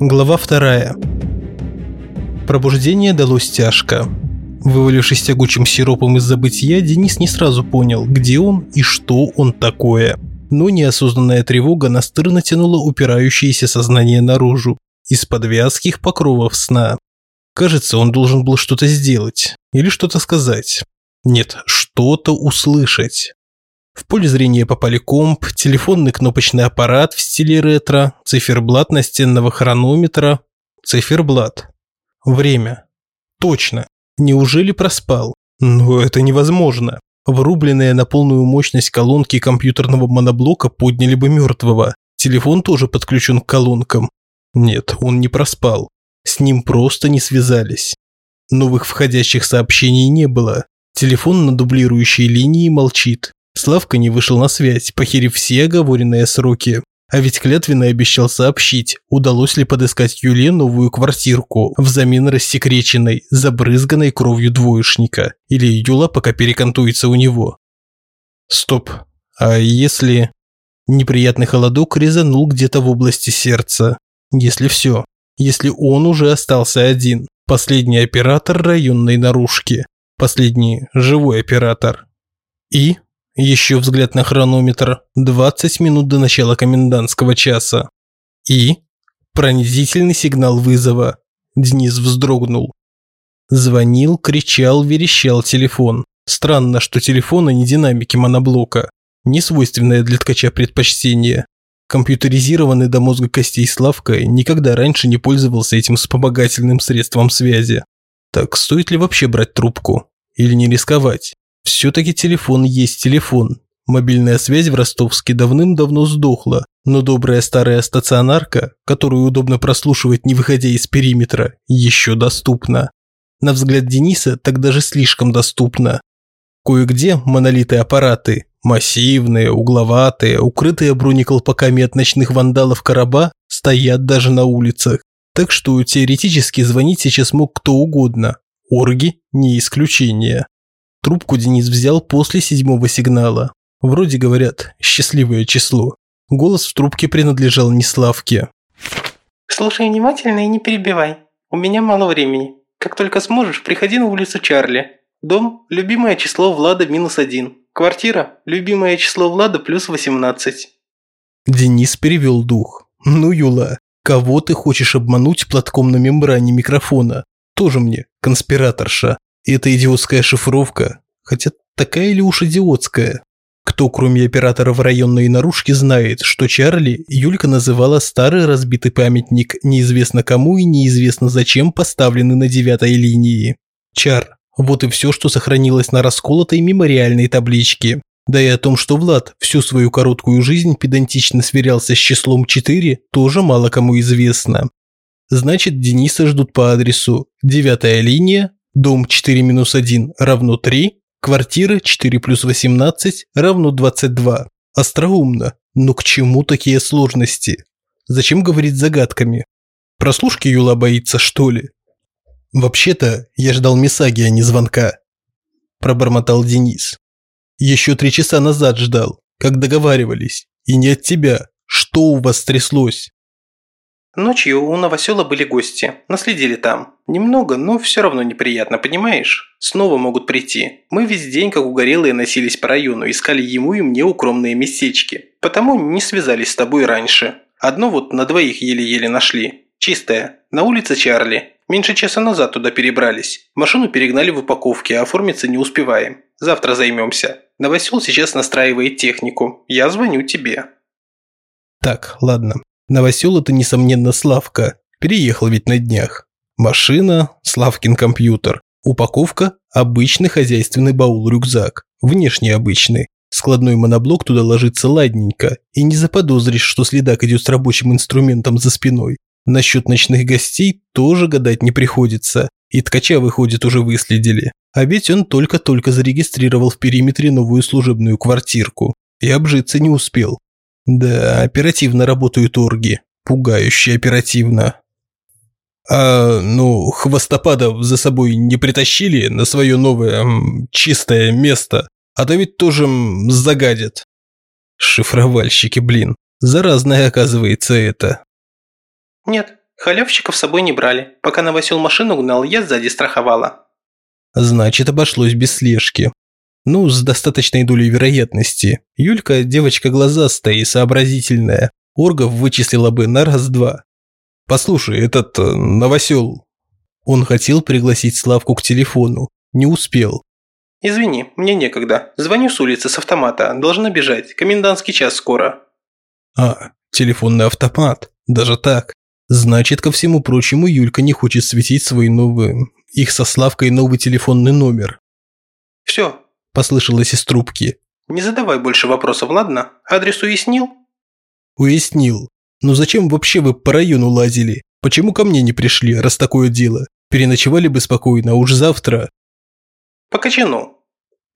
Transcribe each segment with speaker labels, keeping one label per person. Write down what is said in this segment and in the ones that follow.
Speaker 1: Глава вторая. Пробуждение далось тяжко. Вывалившись тягучим сиропом из забытия, Денис не сразу понял, где он и что он такое. Но неосознанная тревога настырно тянула упирающееся сознание наружу, из-под вязких покровов сна. Кажется, он должен был что-то сделать или что-то сказать. Нет, что-то услышать. В поле зрения попали комп, телефонный кнопочный аппарат в стиле ретро, циферблат настенного хронометра, циферблат. Время. Точно. Неужели проспал? Но это невозможно. Врубленные на полную мощность колонки компьютерного моноблока подняли бы мертвого. Телефон тоже подключен к колонкам. Нет, он не проспал. С ним просто не связались. Новых входящих сообщений не было. Телефон на дублирующей линии молчит. Славка не вышел на связь, похерив все оговоренные сроки. А ведь клятвенно обещал сообщить, удалось ли подыскать Юле новую квартирку взамен рассекреченной, забрызганной кровью двоечника. Или Юла пока перекантуется у него. Стоп. А если... Неприятный холодок резанул где-то в области сердца. Если все. Если он уже остался один. Последний оператор районной наружки. Последний живой оператор. И еще взгляд на хронометр. 20 минут до начала комендантского часа. И пронзительный сигнал вызова. Денис вздрогнул. Звонил, кричал, верещал телефон. Странно, что телефон, а не динамики моноблока. Не свойственное для ткача предпочтение. Компьютеризированный до мозга костей Славка никогда раньше не пользовался этим вспомогательным средством связи. Так стоит ли вообще брать трубку? Или не рисковать? Все-таки телефон есть телефон. Мобильная связь в Ростовске давным-давно сдохла, но добрая старая стационарка, которую удобно прослушивать не выходя из периметра, еще доступна. На взгляд Дениса так даже слишком доступна. Кое-где монолиты аппараты, массивные, угловатые, укрытые бронеколпаками от ночных вандалов короба, стоят даже на улицах. Так что теоретически звонить сейчас мог кто угодно. Орги не исключение. Трубку Денис взял после седьмого сигнала. Вроде говорят, счастливое число. Голос в трубке принадлежал не Славке.
Speaker 2: «Слушай внимательно и не перебивай. У меня мало времени. Как только сможешь, приходи на улицу Чарли. Дом – любимое число Влада минус один. Квартира – любимое число Влада плюс восемнадцать».
Speaker 1: Денис перевел дух. «Ну, Юла, кого ты хочешь обмануть платком на мембране микрофона? Тоже мне конспираторша. И эта идиотская шифровка, хотя такая ли уж идиотская? Кто, кроме оператора в районной наружке, знает, что Чарли Юлька называла старый разбитый памятник неизвестно кому и неизвестно зачем поставленный на девятой линии. Чар. Вот и все, что сохранилось на расколотой мемориальной табличке. Да и о том, что Влад всю свою короткую жизнь педантично сверялся с числом 4, тоже мало кому известно. Значит, Дениса ждут по адресу девятая линия, Дом 4 минус 1 равно 3, квартира 4 плюс 18 равно 22. Остроумно, но к чему такие сложности? Зачем говорить загадками? Прослушки Юла боится, что ли? Вообще-то, я ждал Мисаги, а не звонка. Пробормотал Денис. Еще три часа назад ждал, как договаривались. И не от тебя. Что у вас стряслось?
Speaker 2: Ночью у новосела были гости. Наследили там. Немного, но все равно неприятно, понимаешь? Снова могут прийти. Мы весь день, как угорелые, носились по району, искали ему и мне укромные местечки. Потому не связались с тобой раньше. Одно вот на двоих еле-еле нашли. Чистое. На улице Чарли. Меньше часа назад туда перебрались. Машину перегнали в упаковке, а оформиться не успеваем. Завтра займемся. Новосел сейчас настраивает технику. Я звоню тебе.
Speaker 1: Так, ладно. Новосел это, несомненно, Славка. Переехал ведь на днях. Машина, Славкин компьютер. Упаковка – обычный хозяйственный баул-рюкзак. Внешне обычный. Складной моноблок туда ложится ладненько. И не заподозришь, что следак идет с рабочим инструментом за спиной. Насчет ночных гостей тоже гадать не приходится. И ткача, выходит, уже выследили. А ведь он только-только зарегистрировал в периметре новую служебную квартирку. И обжиться не успел. Да, оперативно работают орги. Пугающе оперативно. А, ну, хвостопадов за собой не притащили на свое новое чистое место, а то ведь тоже загадят. Шифровальщики, блин. Заразное оказывается это.
Speaker 2: Нет, Халявщиков с собой не брали. Пока новосел машину гнал, я сзади страховала.
Speaker 1: Значит, обошлось без слежки. Ну, с достаточной долей вероятности. Юлька – девочка глазастая и сообразительная. Оргов вычислила бы на раз-два. Послушай, этот э, новосел. Он хотел пригласить Славку к телефону. Не успел.
Speaker 2: Извини, мне некогда. Звоню с улицы с автомата. Должна бежать. Комендантский час скоро.
Speaker 1: А, телефонный автомат. Даже так. Значит, ко всему прочему, Юлька не хочет светить свой новый... Их со Славкой новый телефонный номер.
Speaker 2: Все.
Speaker 1: Послышалось из трубки.
Speaker 2: Не задавай больше вопросов, ладно? Адрес уяснил?
Speaker 1: Уяснил. Но зачем вообще вы по району лазили? Почему ко мне не пришли, раз такое дело? Переночевали бы спокойно, а уж завтра.
Speaker 2: По кочану.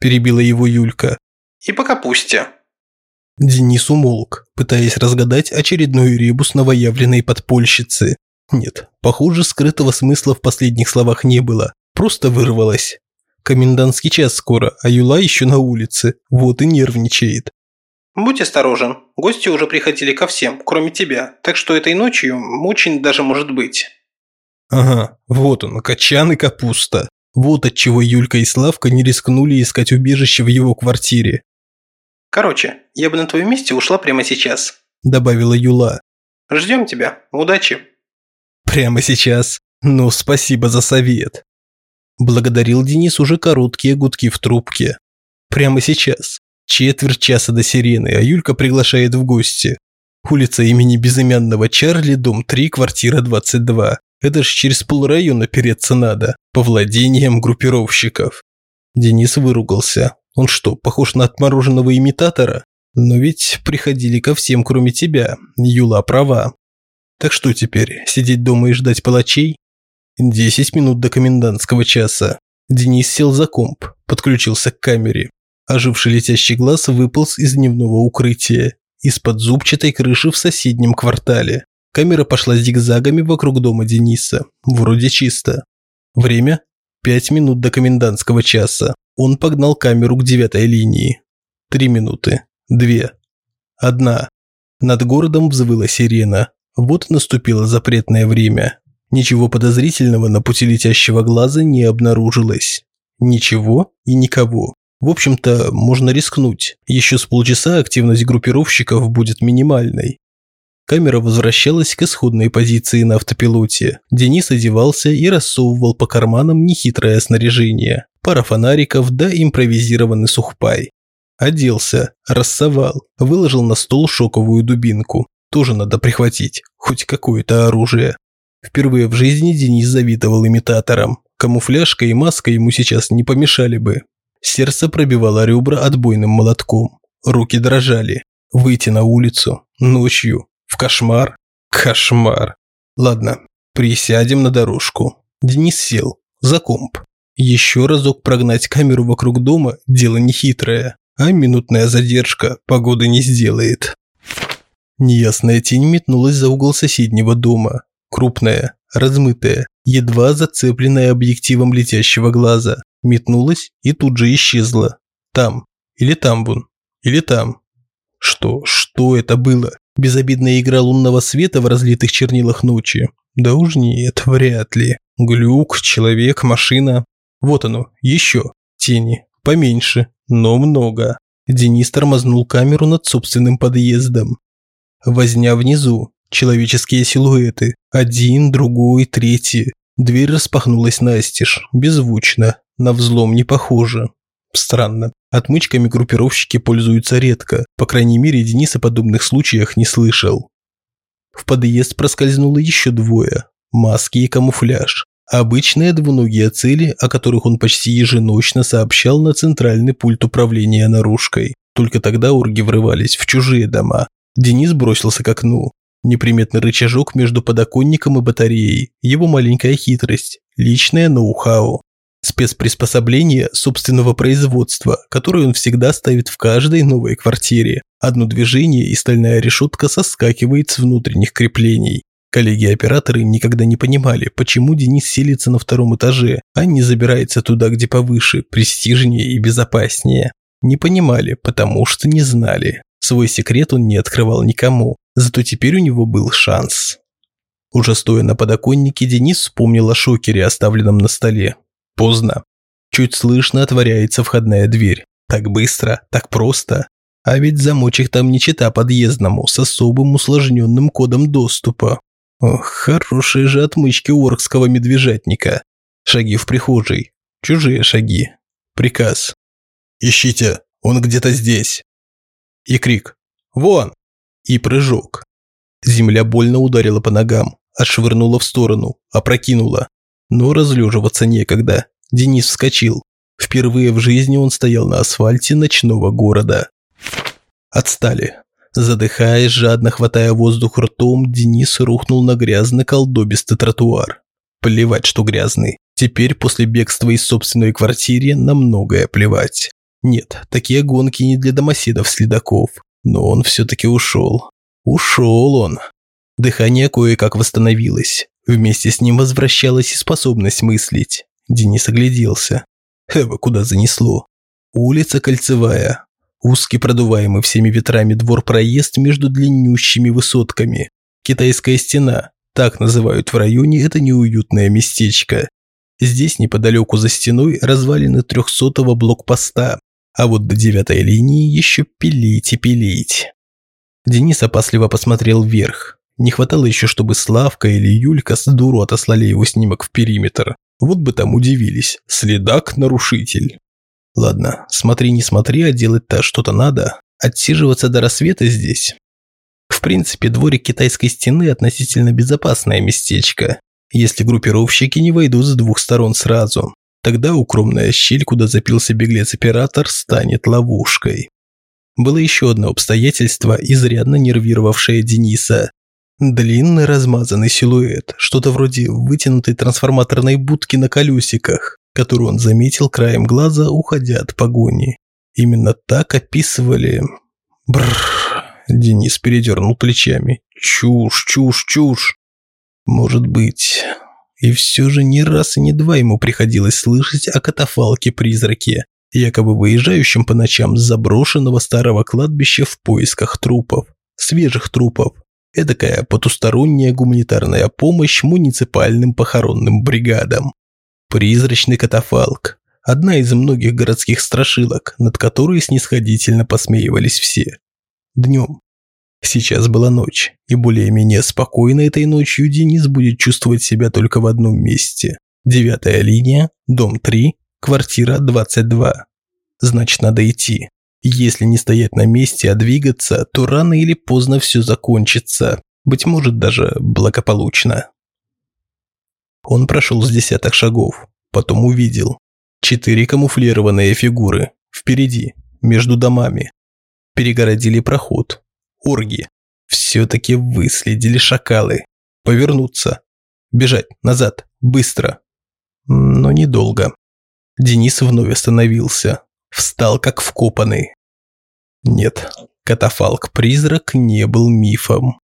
Speaker 1: Перебила его Юлька.
Speaker 2: И по капусте.
Speaker 1: Денис умолк, пытаясь разгадать очередной ребус новоявленной подпольщицы. Нет, похоже, скрытого смысла в последних словах не было. Просто вырвалось. Комендантский час скоро, а Юла еще на улице. Вот и нервничает.
Speaker 2: Будь осторожен. Гости уже приходили ко всем, кроме тебя. Так что этой ночью очень даже может быть.
Speaker 1: Ага, вот он, качан и капуста. Вот отчего Юлька и Славка не рискнули искать убежище в его квартире.
Speaker 2: Короче, я бы на твоем месте ушла прямо сейчас.
Speaker 1: Добавила Юла.
Speaker 2: Ждем тебя. Удачи.
Speaker 1: Прямо сейчас. Ну, спасибо за совет. Благодарил Денис уже короткие гудки в трубке. Прямо сейчас. Четверть часа до сирены, а Юлька приглашает в гости. Улица имени безымянного Чарли, дом 3, квартира 22. Это ж через полрайона переться надо, по владениям группировщиков. Денис выругался. Он что, похож на отмороженного имитатора? Но ведь приходили ко всем, кроме тебя. Юла права. Так что теперь, сидеть дома и ждать палачей? Десять минут до комендантского часа. Денис сел за комп, подключился к камере. Оживший летящий глаз выполз из дневного укрытия, из-под зубчатой крыши в соседнем квартале. Камера пошла зигзагами вокруг дома Дениса. Вроде чисто. Время? Пять минут до комендантского часа. Он погнал камеру к девятой линии. Три минуты. Две. Одна. Над городом взвыла сирена. Вот наступило запретное время. Ничего подозрительного на пути летящего глаза не обнаружилось. Ничего и никого. В общем-то, можно рискнуть. Еще с полчаса активность группировщиков будет минимальной. Камера возвращалась к исходной позиции на автопилоте. Денис одевался и рассовывал по карманам нехитрое снаряжение. Пара фонариков да импровизированный сухпай. Оделся, рассовал, выложил на стол шоковую дубинку. Тоже надо прихватить, хоть какое-то оружие. Впервые в жизни Денис завидовал имитаторам. Камуфляжка и маска ему сейчас не помешали бы. Сердце пробивало ребра отбойным молотком. Руки дрожали. Выйти на улицу. Ночью. В кошмар. Кошмар. Ладно, присядем на дорожку. Денис сел. За комп. Еще разок прогнать камеру вокруг дома – дело нехитрое. А минутная задержка погоды не сделает. Неясная тень метнулась за угол соседнего дома крупная, размытая, едва зацепленная объективом летящего глаза, метнулась и тут же исчезла. Там, или там вон, или там. Что, что это было? Безобидная игра лунного света в разлитых чернилах ночи? Да уж нет, вряд ли. Глюк, человек, машина. Вот оно, еще. Тени. Поменьше, но много. Денис тормознул камеру над собственным подъездом. Возня внизу, человеческие силуэты. Один, другой, третий. Дверь распахнулась настежь, беззвучно, на взлом не похоже. Странно. Отмычками группировщики пользуются редко, по крайней мере Денис о подобных случаях не слышал. В подъезд проскользнуло еще двое. Маски и камуфляж. Обычные двуногие цели, о которых он почти еженочно сообщал на центральный пульт управления наружкой. Только тогда урги врывались в чужие дома. Денис бросился к окну. Неприметный рычажок между подоконником и батареей, его маленькая хитрость, личное ноу-хау. Спецприспособление собственного производства, которое он всегда ставит в каждой новой квартире. Одно движение и стальная решетка соскакивает с внутренних креплений. Коллеги-операторы никогда не понимали, почему Денис селится на втором этаже, а не забирается туда, где повыше, престижнее и безопаснее. Не понимали, потому что не знали. Свой секрет он не открывал никому, зато теперь у него был шанс. Уже стоя на подоконнике, Денис вспомнил о шокере, оставленном на столе. Поздно. Чуть слышно отворяется входная дверь. Так быстро, так просто. А ведь замочек там не чита подъездному, с особым усложненным кодом доступа. Ох, хорошие же отмычки оркского медвежатника. Шаги в прихожей. Чужие шаги. Приказ. «Ищите, он где-то здесь». И крик «Вон!» И прыжок. Земля больно ударила по ногам, отшвырнула в сторону, опрокинула. Но разлеживаться некогда. Денис вскочил. Впервые в жизни он стоял на асфальте ночного города. Отстали. Задыхаясь, жадно хватая воздух ртом, Денис рухнул на грязный колдобистый тротуар. Плевать, что грязный. Теперь после бегства из собственной квартиры на многое плевать. Нет, такие гонки не для домоседов-следаков. Но он все-таки ушел. Ушел он. Дыхание кое-как восстановилось. Вместе с ним возвращалась и способность мыслить. Денис огляделся. Эва, куда занесло? Улица Кольцевая. Узкий продуваемый всеми ветрами двор-проезд между длиннющими высотками. Китайская стена. Так называют в районе это неуютное местечко. Здесь неподалеку за стеной развалины трехсотого блокпоста. А вот до девятой линии еще пилить и пилить. Денис опасливо посмотрел вверх. Не хватало еще, чтобы Славка или Юлька с дуру отослали его снимок в периметр. Вот бы там удивились. Следак-нарушитель. Ладно, смотри, не смотри, а делать-то что-то надо. Отсиживаться до рассвета здесь. В принципе, дворик китайской стены относительно безопасное местечко, если группировщики не войдут с двух сторон сразу. Тогда укромная щель, куда запился беглец-оператор, станет ловушкой. Было еще одно обстоятельство, изрядно нервировавшее Дениса. Длинный размазанный силуэт, что-то вроде вытянутой трансформаторной будки на колесиках, которую он заметил краем глаза, уходя от погони. Именно так описывали... Бррр. Денис передернул плечами. Чушь, чушь, чушь. Может быть. И все же не раз и не два ему приходилось слышать о катафалке-призраке, якобы выезжающем по ночам с заброшенного старого кладбища в поисках трупов, свежих трупов. Эдакая потусторонняя гуманитарная помощь муниципальным похоронным бригадам. Призрачный катафалк – одна из многих городских страшилок, над которой снисходительно посмеивались все. Днем. Сейчас была ночь, и более-менее спокойно этой ночью Денис будет чувствовать себя только в одном месте. Девятая линия, дом 3, квартира 22. Значит, надо идти. Если не стоять на месте, а двигаться, то рано или поздно все закончится. Быть может, даже благополучно. Он прошел с десяток шагов, потом увидел. Четыре камуфлированные фигуры. Впереди, между домами. Перегородили проход. Орги. Все-таки выследили шакалы. Повернуться. Бежать назад. Быстро. Но недолго. Денис вновь остановился. Встал как вкопанный. Нет, катафалк-призрак не был мифом.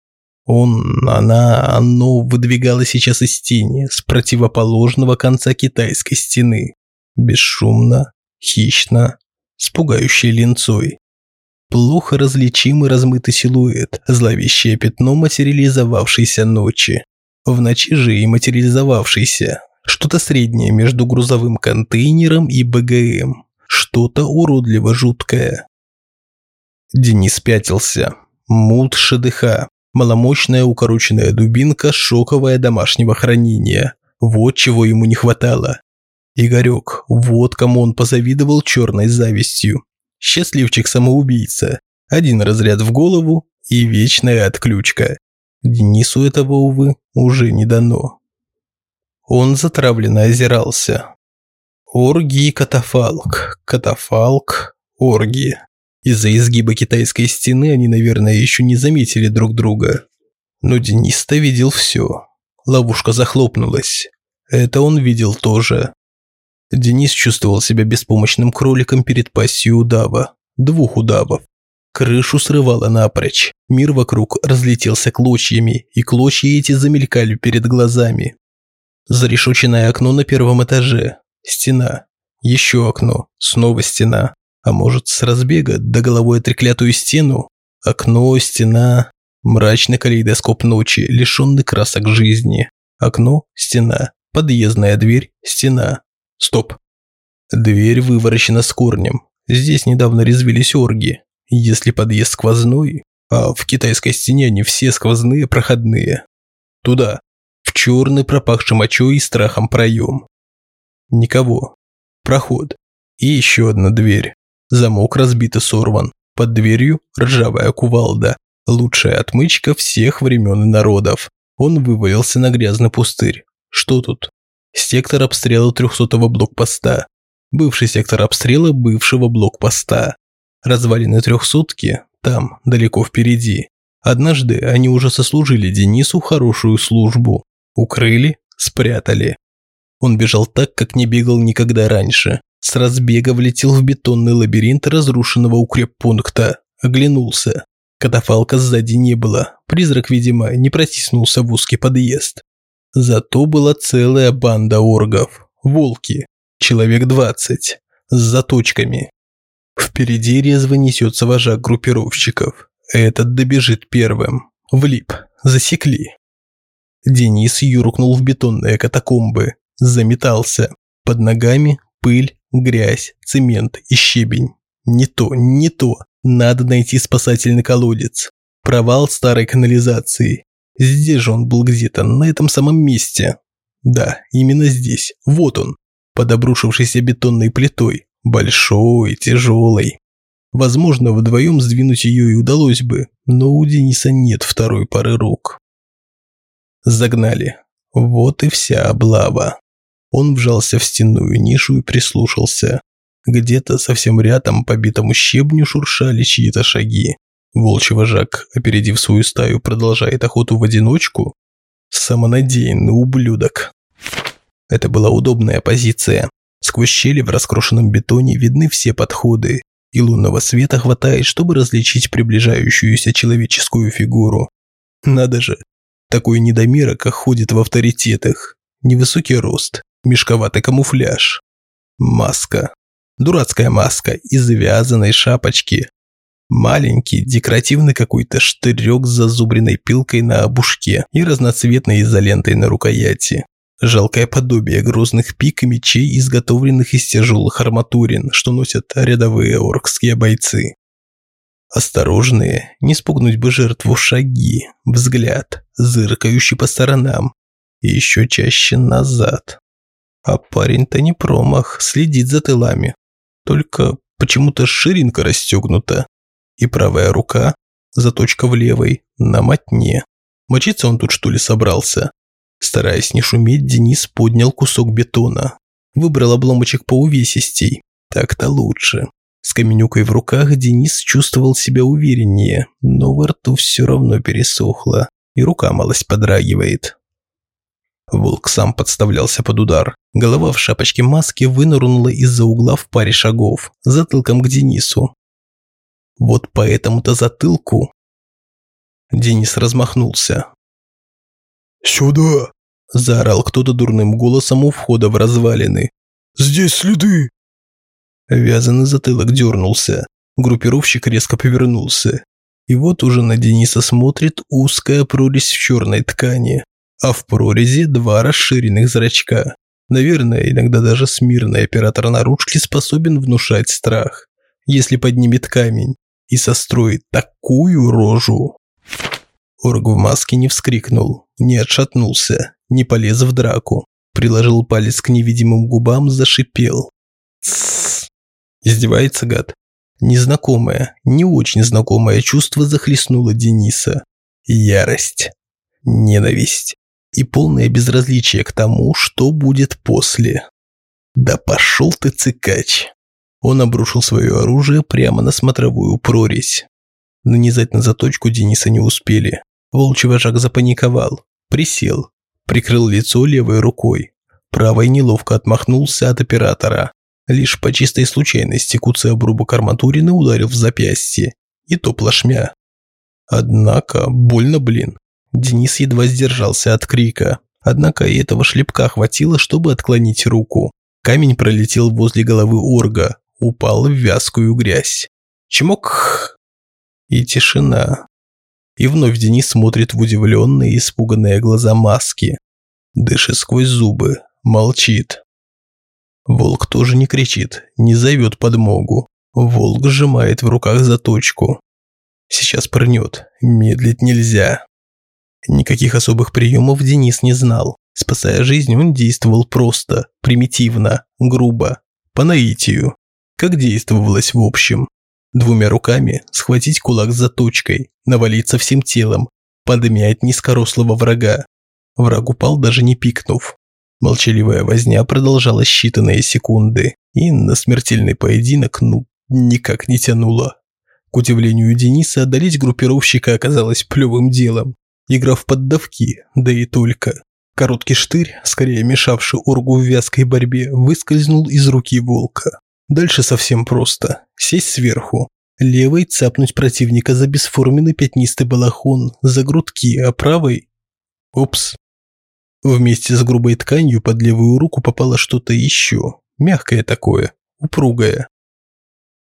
Speaker 1: Он, она, оно выдвигалось сейчас из тени, с противоположного конца китайской стены. Бесшумно, хищно, с пугающей линцой. Плохо различимый размытый силуэт, зловещее пятно материализовавшейся ночи. В ночи же и материализовавшейся, что-то среднее между грузовым контейнером и БГМ. Что-то уродливо жуткое. Денис пятился. Мут ШДХ. Маломощная укороченная дубинка, шоковая домашнего хранения. Вот чего ему не хватало. Игорек, вот кому он позавидовал черной завистью. Счастливчик-самоубийца. Один разряд в голову и вечная отключка. Денису этого, увы, уже не дано. Он затравленно озирался. Орги и катафалк, катафалк, орги. Из-за изгиба китайской стены они, наверное, еще не заметили друг друга. Но Денис-то видел все. Ловушка захлопнулась. Это он видел тоже. Денис чувствовал себя беспомощным кроликом перед пастью удава. Двух удавов. Крышу срывало напрочь. Мир вокруг разлетелся клочьями, и клочья эти замелькали перед глазами. Зарешоченное окно на первом этаже. Стена. Еще окно. Снова стена. А может, с разбега до головой треклятую стену? Окно, стена. Мрачный калейдоскоп ночи, лишенный красок жизни. Окно – стена. Подъездная дверь – стена. Стоп. Дверь выворочена с корнем. Здесь недавно резвились орги. Если подъезд сквозной, а в китайской стене они все сквозные проходные. Туда. В черный пропахший мочой и страхом проем. Никого. Проход. И еще одна дверь. Замок разбит и сорван. Под дверью ржавая кувалда. Лучшая отмычка всех времен и народов. Он вывалился на грязный пустырь. Что тут? Сектор обстрела 300-го блокпоста. Бывший сектор обстрела бывшего блокпоста. Развалины трехсотки там, далеко впереди. Однажды они уже сослужили Денису хорошую службу. Укрыли, спрятали. Он бежал так, как не бегал никогда раньше. С разбега влетел в бетонный лабиринт разрушенного укреппункта. Оглянулся. Катафалка сзади не было. Призрак, видимо, не протиснулся в узкий подъезд. Зато была целая банда оргов. Волки. Человек двадцать. С заточками. Впереди резво несется вожак группировщиков. Этот добежит первым. Влип. Засекли. Денис юркнул в бетонные катакомбы. Заметался. Под ногами пыль, грязь, цемент и щебень. Не то, не то. Надо найти спасательный колодец. Провал старой канализации. Здесь же он был где-то, на этом самом месте. Да, именно здесь. Вот он. Под обрушившейся бетонной плитой. Большой, тяжелой. Возможно, вдвоем сдвинуть ее и удалось бы, но у Дениса нет второй пары рук. Загнали. Вот и вся облава. Он вжался в стенную нишу и прислушался. Где-то совсем рядом по битому щебню шуршали чьи-то шаги. Волчий вожак, опередив свою стаю, продолжает охоту в одиночку? Самонадеянный ублюдок. Это была удобная позиция. Сквозь щели в раскрошенном бетоне видны все подходы, и лунного света хватает, чтобы различить приближающуюся человеческую фигуру. Надо же, такой недомерок ходит в авторитетах. Невысокий рост, мешковатый камуфляж. Маска. Дурацкая маска из завязанной шапочки. Маленький декоративный какой-то штырек с зазубренной пилкой на обушке и разноцветной изолентой на рукояти. Жалкое подобие грозных пик и мечей, изготовленных из тяжелых арматурин, что носят рядовые оркские бойцы. Осторожные, не спугнуть бы жертву шаги, взгляд, зыркающий по сторонам, и еще чаще назад. А парень-то не промах, следит за тылами. Только почему-то ширинка расстегнута, и правая рука, заточка в левой, на мотне. Мочиться он тут что ли собрался? Стараясь не шуметь, Денис поднял кусок бетона. Выбрал обломочек по увесистей. Так-то лучше. С каменюкой в руках Денис чувствовал себя увереннее, но во рту все равно пересохло, и рука малость подрагивает. Волк сам подставлялся под удар. Голова в шапочке маски вынырнула из-за угла в паре шагов, затылком к Денису. Вот по этому-то затылку... Денис размахнулся.
Speaker 3: «Сюда!»
Speaker 1: – заорал кто-то дурным голосом у входа в развалины.
Speaker 3: «Здесь следы!»
Speaker 1: Вязаный затылок дернулся. Группировщик резко повернулся. И вот уже на Дениса смотрит узкая прорезь в черной ткани а в прорези два расширенных зрачка. Наверное, иногда даже смирный оператор наружки способен внушать страх, если поднимет камень и состроит такую рожу. Орг в маске не вскрикнул, не отшатнулся, не полез в драку, приложил палец к невидимым губам, зашипел. Тссс. Издевается гад. Незнакомое, не очень знакомое чувство захлестнуло Дениса. Ярость. Ненависть и полное безразличие к тому, что будет после. Да пошел ты, цикач. Он обрушил свое оружие прямо на смотровую прорезь. Нанизать на заточку Дениса не успели. Волчий вожак запаниковал, присел, прикрыл лицо левой рукой. Правой неловко отмахнулся от оператора. Лишь по чистой случайности куцый обрубок арматурины ударил в запястье. И то плашмя. Однако, больно, блин. Денис едва сдержался от крика. Однако и этого шлепка хватило, чтобы отклонить руку. Камень пролетел возле головы орга, упал в вязкую грязь. Чмок! И тишина. И вновь Денис смотрит в удивленные, испуганные глаза маски. Дышит сквозь зубы, молчит. Волк тоже не кричит, не зовет подмогу. Волк сжимает в руках заточку. Сейчас прыгнет, медлить нельзя. Никаких особых приемов Денис не знал. Спасая жизнь, он действовал просто, примитивно, грубо, по наитию. Как действовалось в общем. Двумя руками схватить кулак с заточкой, навалиться всем телом, подмять низкорослого врага. Враг упал, даже не пикнув. Молчаливая возня продолжалась считанные секунды, и на смертельный поединок, ну, никак не тянуло. К удивлению Дениса, одолеть группировщика оказалось плевым делом. Игра в поддавки, да и только. Короткий штырь, скорее мешавший оргу в вязкой борьбе, выскользнул из руки волка. Дальше совсем просто. Сесть сверху. Левой цапнуть противника за бесформенный пятнистый балахон, за грудки, а правой... Упс. Вместе с грубой тканью под левую руку попало что-то еще. Мягкое такое, упругое.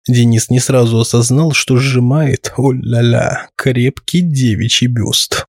Speaker 1: Денис не сразу осознал, что сжимает, о-ля-ля, крепкий девичий бюст.